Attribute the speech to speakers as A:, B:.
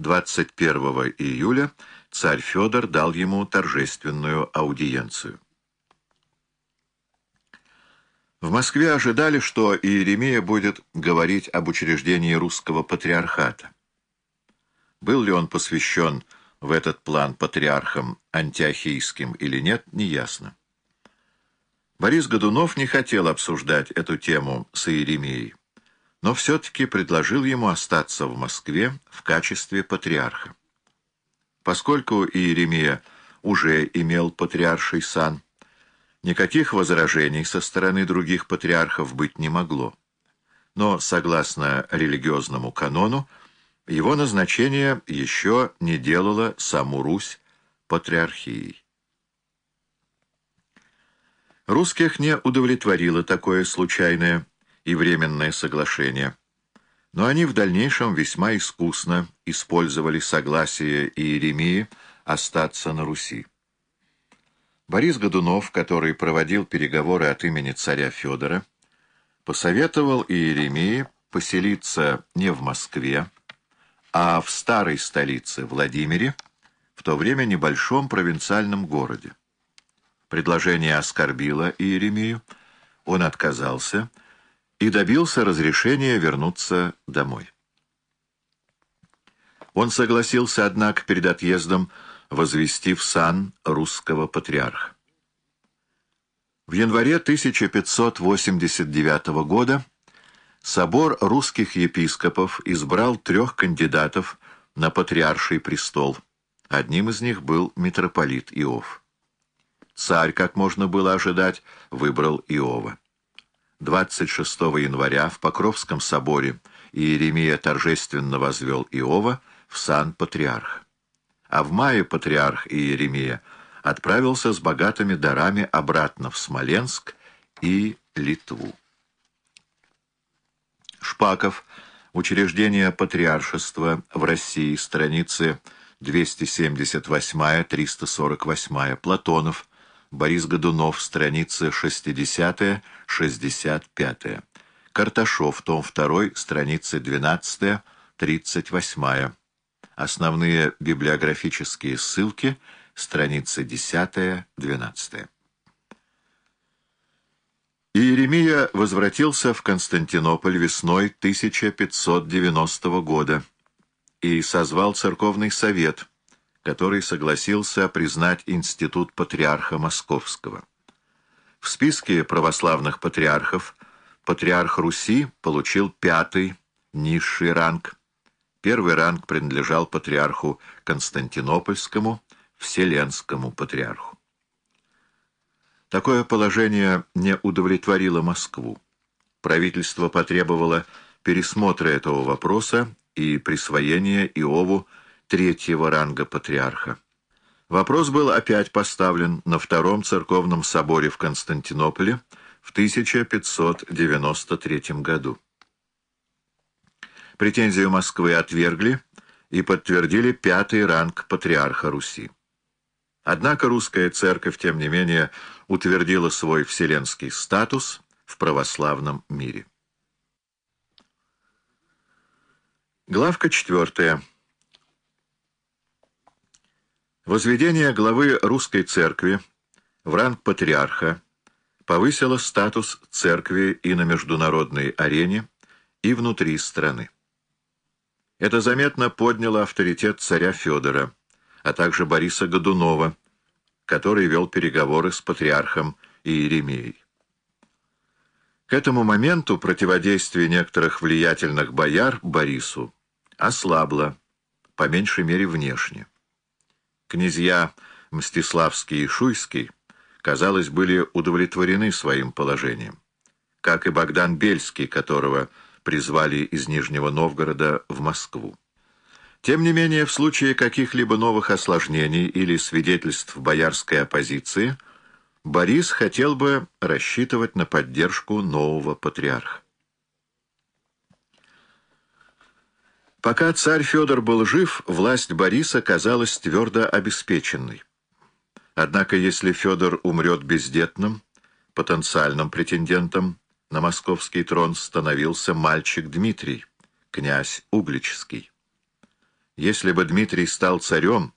A: 21 июля царь Федор дал ему торжественную аудиенцию. В Москве ожидали, что Иеремия будет говорить об учреждении русского патриархата. Был ли он посвящен в этот план патриархам антиохийским или нет, неясно. Борис Годунов не хотел обсуждать эту тему с Иеремией, но все-таки предложил ему остаться в Москве в качестве патриарха. Поскольку Иеремия уже имел патриарший сан, никаких возражений со стороны других патриархов быть не могло. Но, согласно религиозному канону, его назначение еще не делало саму Русь патриархией. Русских не удовлетворило такое случайное и временное соглашение, но они в дальнейшем весьма искусно использовали согласие Иеремии остаться на Руси. Борис Годунов, который проводил переговоры от имени царя Федора, посоветовал Иеремии поселиться не в Москве, а в старой столице Владимире, в то время небольшом провинциальном городе. Предложение оскорбило Иеремию, он отказался и добился разрешения вернуться домой. Он согласился, однако, перед отъездом возвести в сан русского патриарха. В январе 1589 года собор русских епископов избрал трех кандидатов на патриарший престол. Одним из них был митрополит Иов. Царь, как можно было ожидать, выбрал Иова. 26 января в Покровском соборе Иеремия торжественно возвел Иова в сан патриарх. А в мае патриарх Иеремия отправился с богатыми дарами обратно в Смоленск и Литву. Шпаков. Учреждение патриаршества в России. Страницы 278-348. Платонов. Борис Годунов, страницы 60-65. Карташов, том 2, страницы 12-38. Основные библиографические ссылки, страницы 10-12. Иеремия возвратился в Константинополь весной 1590 года и созвал церковный совет – который согласился признать институт патриарха Московского. В списке православных патриархов патриарх Руси получил пятый, низший ранг. Первый ранг принадлежал патриарху Константинопольскому, Вселенскому патриарху. Такое положение не удовлетворило Москву. Правительство потребовало пересмотра этого вопроса и присвоения Иову третьего ранга патриарха. Вопрос был опять поставлен на Втором церковном соборе в Константинополе в 1593 году. Претензию Москвы отвергли и подтвердили пятый ранг патриарха Руси. Однако русская церковь, тем не менее, утвердила свой вселенский статус в православном мире. Главка четвертая. Возведение главы русской церкви в ранг патриарха повысило статус церкви и на международной арене, и внутри страны. Это заметно подняло авторитет царя Федора, а также Бориса Годунова, который вел переговоры с патриархом Иеремией. К этому моменту противодействие некоторых влиятельных бояр Борису ослабло, по меньшей мере внешне. Князья Мстиславский и Шуйский, казалось, были удовлетворены своим положением, как и Богдан Бельский, которого призвали из Нижнего Новгорода в Москву. Тем не менее, в случае каких-либо новых осложнений или свидетельств боярской оппозиции, Борис хотел бы рассчитывать на поддержку нового патриарха. Пока царь Федор был жив, власть Бориса казалась твердо обеспеченной. Однако, если Федор умрет бездетным, потенциальным претендентом на московский трон становился мальчик Дмитрий, князь Угличский. Если бы Дмитрий стал царем,